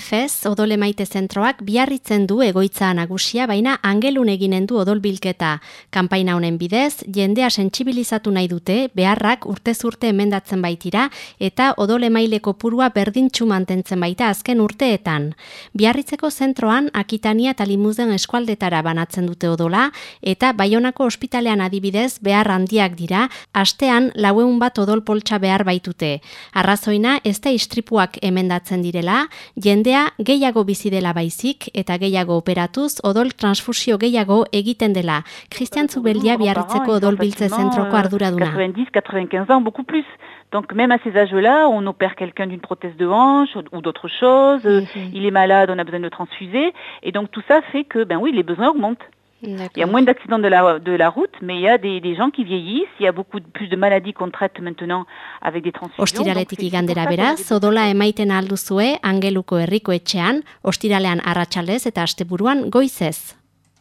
UFS odole maite zentroak biarritzen du egoitza nagusia baina angelun eginen du odolbilketa. Kanpaina honen bidez, jendea sentsibilizatu nahi dute, beharrak urte urte emendatzen baitira eta odole maileko purua berdintxu mantentzen baita azken urteetan. Biarritzeko zentroan akitania eta limuzen eskualdetara banatzen dute odola eta baionako ospitalean adibidez behar handiak dira, astean laueun bat odol poltsa behar baitute. Arrazoina ez da istripuak emendatzen direla, jendea gehiago bizi dela baizik eta gehiago operatuz odol transfusio gehiago egiten dela. Christian Zubeldia biarritzeko odol biltze zentroko arduraduna. 90-95 ans, beaucoup plus. Donc même à ces âges-là, on opère quelqu'un d'une prothèse de hanche ou d'autre chose, mm -hmm. il est malade, on a besoin de transfuser, et donc tout ça fait que, ben oui, les besoins augmentent. Il y a moins d'accidents de la, de la route, mais il y a des, des gens qui vieillissent, il y a beaucoup de, plus de maladies qu'on traite maintenant avec des transfusions. Ostiraletik igandera beraz, odola emaiten alduzue angeluko herriko etxean, ostiralean arratsalez eta asteburuan goizez.